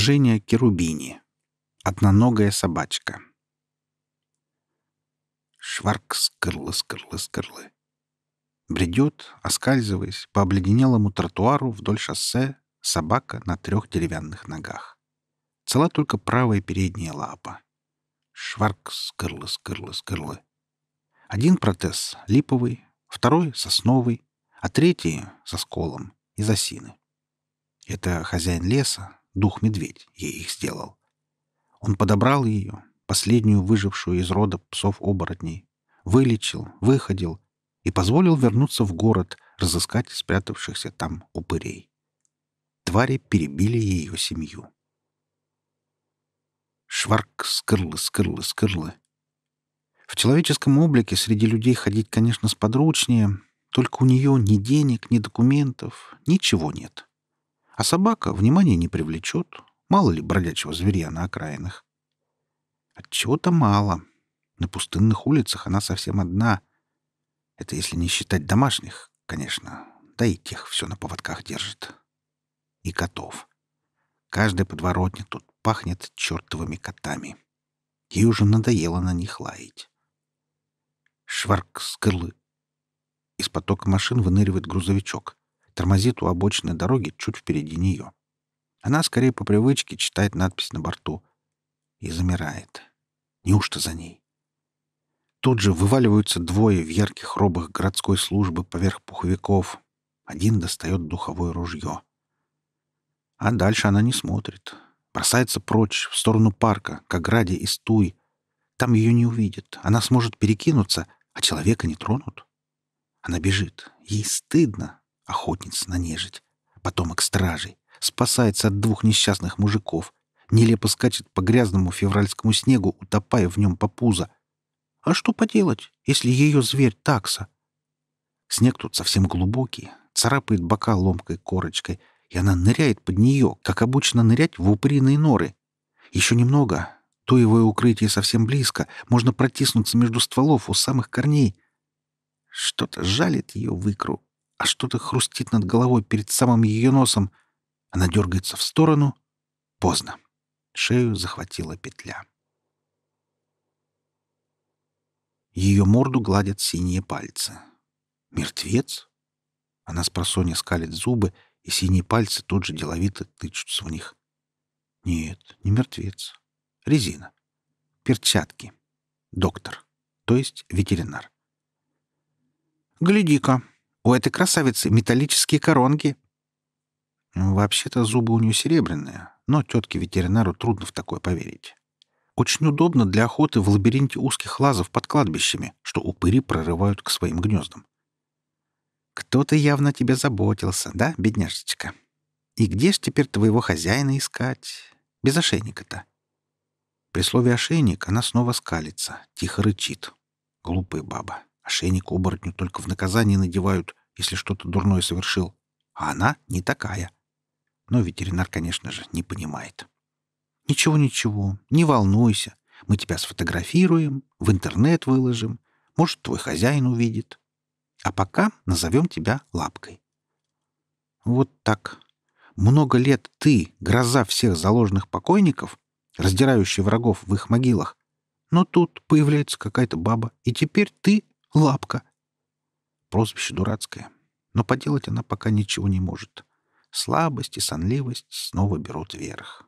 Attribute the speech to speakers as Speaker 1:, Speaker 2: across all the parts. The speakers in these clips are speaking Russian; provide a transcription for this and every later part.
Speaker 1: Женя Керубини. Одноногая собачка. Шварк, скырлы, скырлы, скырлы. Бредет, оскальзываясь, по обледенелому тротуару вдоль шоссе собака на трех деревянных ногах. Цела только правая передняя лапа. Шварк, скырлы, скырлы, скырлы. Один протез липовый, второй — сосновый, а третий — со сколом из осины. Это хозяин леса, дух-медведь, ей их сделал. Он подобрал ее, последнюю выжившую из рода псов-оборотней, вылечил, выходил и позволил вернуться в город, разыскать спрятавшихся там упырей. Твари перебили ее семью. Шварк, скырлы, скырлы, скырлы. В человеческом облике среди людей ходить, конечно, сподручнее, только у нее ни денег, ни документов, ничего нет. А собака внимания не привлечет, мало ли бродячего зверя на окраинах. Отчего-то мало. На пустынных улицах она совсем одна. Это если не считать домашних, конечно, да и тех все на поводках держит. И котов. Каждая подворотня тут пахнет чертовыми котами. Ей уже надоело на них лаять. Шварк скырлы. Из потока машин выныривает грузовичок тормозит у обочины дороги чуть впереди нее. Она скорее по привычке читает надпись на борту и замирает. Неужто за ней? Тут же вываливаются двое в ярких робах городской службы поверх пуховиков. Один достает духовое ружье. А дальше она не смотрит. Бросается прочь, в сторону парка, к ограде из туй. Там ее не увидят. Она сможет перекинуться, а человека не тронут. Она бежит. Ей стыдно, охотница на нежить, потомок стражей, спасается от двух несчастных мужиков, нелепо скачет по грязному февральскому снегу, утопая в нем по пузо. А что поделать, если ее зверь такса? Снег тут совсем глубокий, царапает бока ломкой корочкой, и она ныряет под нее, как обычно нырять в упыриные норы. Еще немного, туевое укрытие совсем близко, можно протиснуться между стволов у самых корней. Что-то жалит ее в икру, а что-то хрустит над головой перед самым ее носом. Она дергается в сторону. Поздно. Шею захватила петля. Ее морду гладят синие пальцы. Мертвец? Она с просонья скалит зубы, и синие пальцы тут же деловито тычутся в них. Нет, не мертвец. Резина. Перчатки. Доктор. То есть ветеринар. «Гляди-ка», у этой красавицы металлические коронки. Вообще-то зубы у нее серебряные, но тетке-ветеринару трудно в такое поверить. Очень удобно для охоты в лабиринте узких лазов под кладбищами, что упыри прорывают к своим гнездам. Кто-то явно тебе заботился, да, бедняжечка? И где ж теперь твоего хозяина искать? Без ошейника-то. При слове «ошейник» она снова скалится, тихо рычит. Глупая баба. Ошейник оборотню только в наказание надевают, если что-то дурное совершил. А она не такая. Но ветеринар, конечно же, не понимает. «Ничего, ничего, не волнуйся. Мы тебя сфотографируем, в интернет выложим. Может, твой хозяин увидит. А пока назовем тебя Лапкой». Вот так. Много лет ты — гроза всех заложенных покойников, раздирающий врагов в их могилах. Но тут появляется какая-то баба, и теперь ты Лапка. Прозвище дурацкое, но поделать она пока ничего не может. Слабость и сонливость снова берут верх.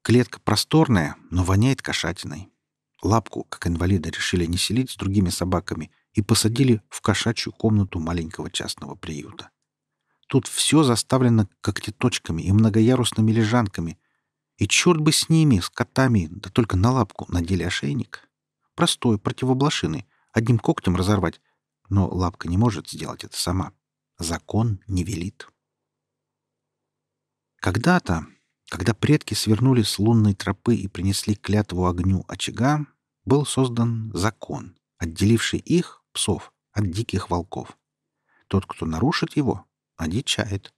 Speaker 1: Клетка просторная, но воняет кошатиной. Лапку, как инвалида, решили не селить с другими собаками и посадили в кошачью комнату маленького частного приюта. Тут все заставлено когтеточками и многоярусными лежанками. И черт бы с ними, с котами, да только на лапку надели ошейник. Простой, противоблошиный. Одним когтем разорвать. Но лапка не может сделать это сама. Закон не велит. Когда-то, когда предки свернули с лунной тропы и принесли клятву огню очага, был создан закон, отделивший их, псов, от диких волков. Тот, кто нарушит его, одичает.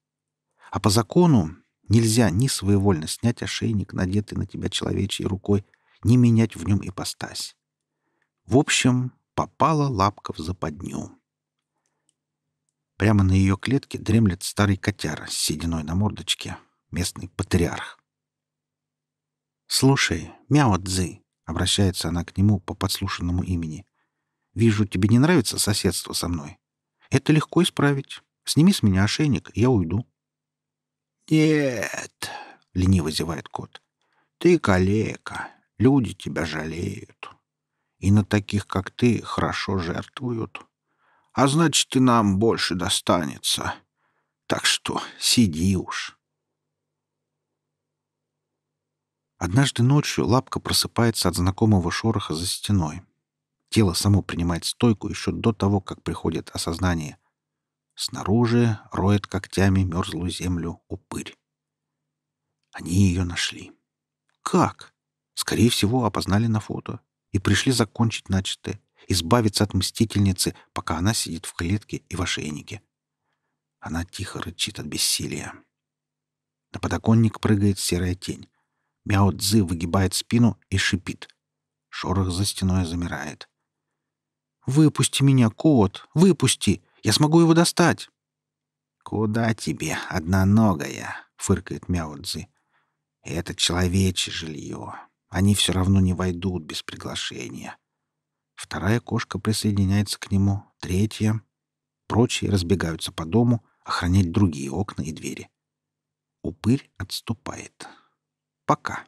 Speaker 1: А по закону нельзя ни своевольно снять ошейник, надетый на тебя человечьей рукой, ни менять в нем ипостась. В общем, попала лапка в западню. Прямо на ее клетке дремлет старый котяра с сединой на мордочке, местный патриарх. «Слушай, Мяо Цзы», — обращается она к нему по подслушанному имени, — «вижу, тебе не нравится соседство со мной. Это легко исправить. Сними с меня ошейник, я уйду».
Speaker 2: «Нет», — лениво зевает кот, — «ты калека, люди тебя жалеют. И на таких, как ты, хорошо жертвуют. А значит, и нам больше достанется. Так что сиди уж».
Speaker 1: Однажды ночью лапка просыпается от знакомого шороха за стеной. Тело само принимает стойку еще до того, как приходит осознание. Снаружи роет когтями мерзлую землю упырь. Они ее нашли. Как? Скорее всего, опознали на фото и пришли закончить начатое, избавиться от мстительницы, пока она сидит в клетке и в ошейнике. Она тихо рычит от бессилия. На подоконник прыгает серая тень. Мяо Цзы выгибает спину и шипит. Шорох за стеной замирает. «Выпусти меня, кот! Выпусти! Я смогу его достать!»
Speaker 2: «Куда тебе, одноногая?» — фыркает Мяо Цзы. «Это человечье жилье. Они все равно не войдут без приглашения».
Speaker 1: Вторая кошка присоединяется к нему, третья. Прочие разбегаются по дому охранять другие окна и двери. Упырь отступает. Пока.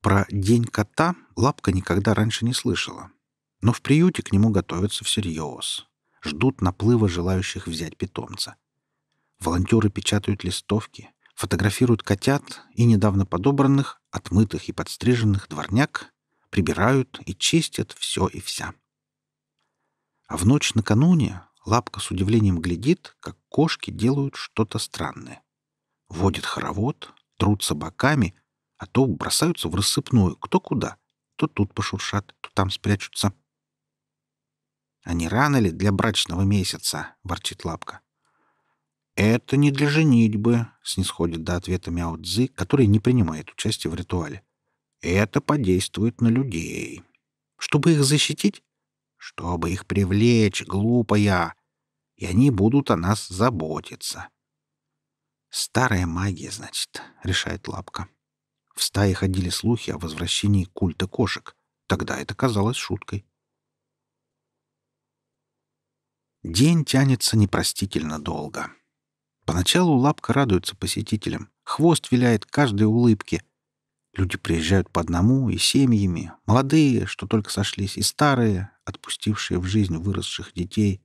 Speaker 1: Про День кота Лапка никогда раньше не слышала. Но в приюте к нему готовятся всерьез. Ждут наплыва желающих взять питомца. Волонтеры печатают листовки, фотографируют котят и недавно подобранных, отмытых и подстриженных дворняк, прибирают и чистят все и вся. А в ночь накануне Лапка с удивлением глядит, как кошки делают что-то странное водят хоровод, трутся боками, а то бросаются в рассыпную, кто куда. То тут пошуршат, то там спрячутся. «А не рано ли для брачного месяца?» — ворчит Лапка. «Это не для женитьбы», — снисходит до ответа Мяо Цзы, который не принимает участия в ритуале. «Это подействует на людей. Чтобы их защитить? Чтобы их привлечь, глупая. И они будут о нас заботиться. «Старая магия, значит», — решает Лапка. В стае ходили слухи о возвращении культа кошек. Тогда это казалось шуткой. День тянется непростительно долго. Поначалу Лапка радуется посетителям. Хвост виляет каждой улыбке. Люди приезжают по одному и семьями. Молодые, что только сошлись, и старые, отпустившие в жизнь выросших детей.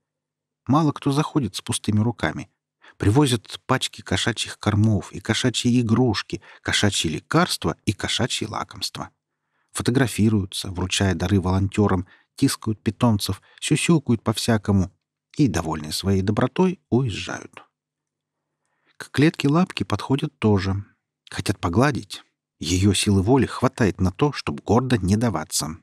Speaker 1: Мало кто заходит с пустыми руками. Привозят пачки кошачьих кормов и кошачьи игрушки, кошачьи лекарства и кошачьи лакомства. Фотографируются, вручая дары волонтерам, тискают питомцев, сюсюкают по-всякому и, довольные своей добротой, уезжают. К клетке лапки подходят тоже. Хотят погладить. Ее силы воли хватает на то, чтобы гордо не даваться.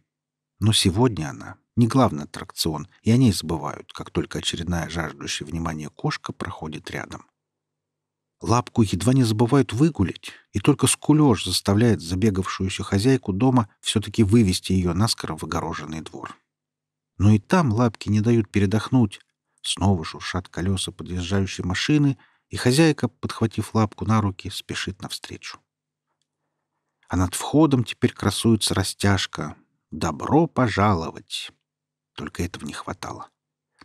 Speaker 1: Но сегодня она не главный аттракцион, и они забывают, как только очередная жаждущая внимания кошка проходит рядом. Лапку едва не забывают выгулить, и только скулеж заставляет забегавшуюся хозяйку дома все-таки вывести ее наскоро в огороженный двор. Но и там лапки не дают передохнуть. Снова шуршат колеса подъезжающей машины, и хозяйка, подхватив лапку на руки, спешит навстречу. А над входом теперь красуется растяжка. «Добро пожаловать!» Только этого не хватало.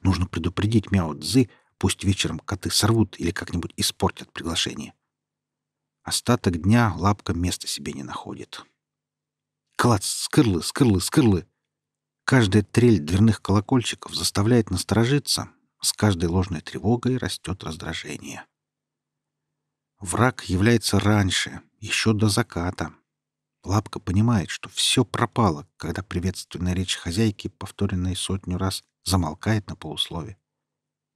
Speaker 1: Нужно предупредить Мяо Цзы, пусть вечером коты сорвут или как-нибудь испортят приглашение. Остаток дня лапка места себе не находит. Клац, скырлы, скырлы, скырлы. Каждая трель дверных колокольчиков заставляет насторожиться. С каждой ложной тревогой растет раздражение. Враг является раньше, еще до заката. Лапка понимает, что все пропало, когда приветственная речь хозяйки, повторенная сотню раз, замолкает на полуслове.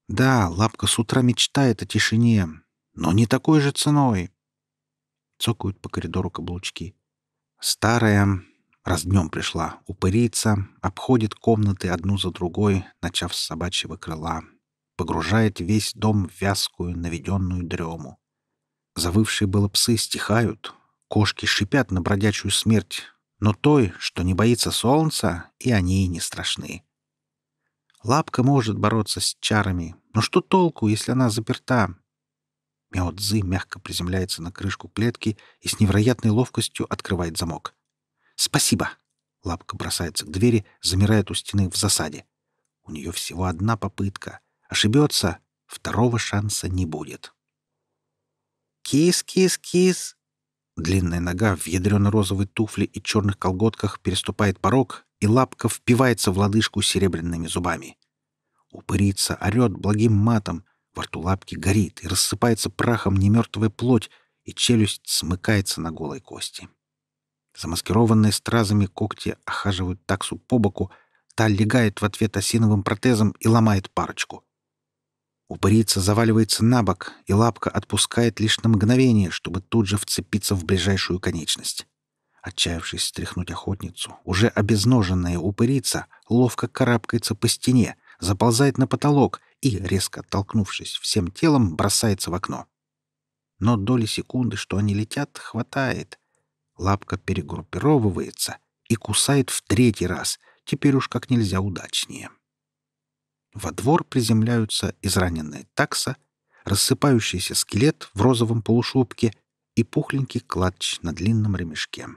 Speaker 1: Да, Лапка с утра мечтает о тишине, но не такой же ценой. Цокают по коридору каблучки. Старая, раз днем пришла, упырица, обходит комнаты одну за другой, начав с собачьего крыла, погружает весь дом в вязкую, наведенную дрему. Завывшие было псы стихают, Кошки шипят на бродячую смерть, но той, что не боится солнца, и они не страшны. Лапка может бороться с чарами, но что толку, если она заперта? Мяо Цзы мягко приземляется на крышку клетки и с невероятной ловкостью открывает замок. «Спасибо!» Лапка бросается к двери, замирает у стены в засаде. У нее всего одна попытка. Ошибется — второго шанса не будет. «Кис-кис-кис!» Длинная нога в ядрено-розовой туфле и черных колготках переступает порог, и лапка впивается в лодыжку серебряными зубами. Упырица орет благим матом, во рту лапки горит и рассыпается прахом немертвая плоть, и челюсть смыкается на голой кости. Замаскированные стразами когти охаживают таксу по боку, та легает в ответ осиновым протезом и ломает парочку. Упырица заваливается на бок, и лапка отпускает лишь на мгновение, чтобы тут же вцепиться в ближайшую конечность. Отчаявшись стряхнуть охотницу, уже обезноженная упырица ловко карабкается по стене, заползает на потолок и, резко оттолкнувшись всем телом, бросается в окно. Но доли секунды, что они летят, хватает. Лапка перегруппировывается и кусает в третий раз, теперь уж как нельзя удачнее. Во двор приземляются израненная такса, рассыпающийся скелет в розовом полушубке и пухленький клатч на длинном ремешке.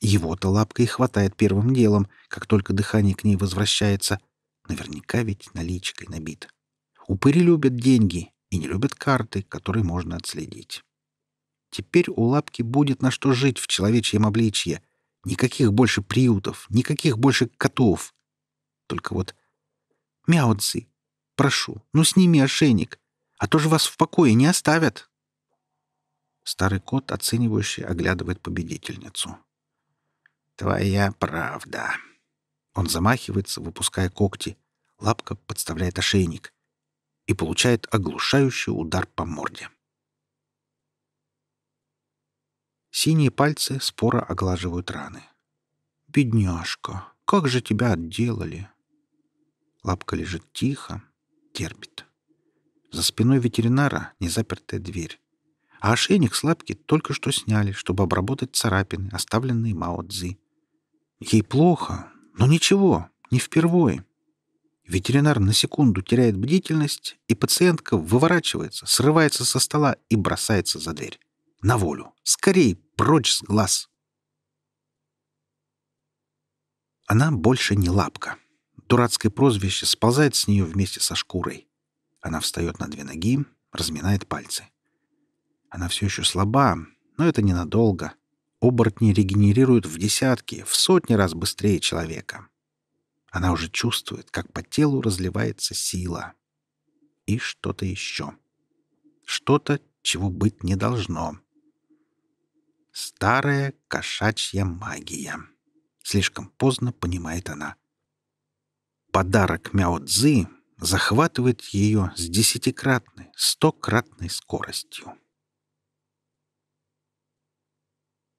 Speaker 1: Его-то лапкой хватает первым делом, как только дыхание к ней возвращается. Наверняка ведь наличкой набит. Упыри любят деньги и не любят карты, которые можно отследить. Теперь у лапки будет на что жить в человечьем обличье. Никаких больше приютов, никаких больше котов. Только вот Мяоци, прошу, ну сними ошейник, а то же вас в покое не оставят. Старый кот, оценивающий, оглядывает победительницу. Твоя правда. Он замахивается, выпуская когти. Лапка подставляет ошейник и получает оглушающий удар по морде. Синие пальцы споро оглаживают раны. «Бедняжка, как же тебя отделали!» Лапка лежит тихо, терпит. За спиной ветеринара незапертая дверь. А ошейник с лапки только что сняли, чтобы обработать царапины, оставленные Мао Цзи. Ей плохо, но ничего, не впервой. Ветеринар на секунду теряет бдительность, и пациентка выворачивается, срывается со стола и бросается за дверь. На волю. Скорей, прочь с глаз. Она больше не лапка. Дурацкое прозвище сползает с нее вместе со шкурой. Она встает на две ноги, разминает пальцы. Она все еще слаба, но это ненадолго. Оборотни регенерируют в десятки, в сотни раз быстрее человека. Она уже чувствует, как по телу разливается сила. И что-то еще. Что-то, чего быть не должно. Старая кошачья магия. Слишком поздно понимает она. Подарок Мяо Цзы захватывает ее с десятикратной, стократной скоростью.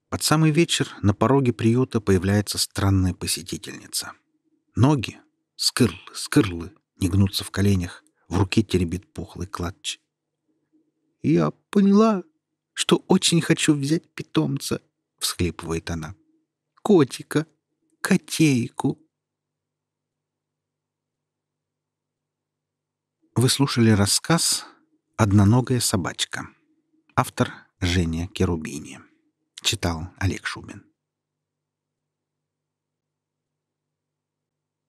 Speaker 1: Под самый вечер на пороге приюта появляется странная посетительница. Ноги, скырлы, скырлы, не гнутся в коленях, в руке теребит пухлый клатч. «Я поняла, что очень хочу взять питомца», — всхлипывает она. «Котика, котейку». Вы слушали рассказ «Одноногая собачка». Автор Женя Керубини. Читал Олег Шубин.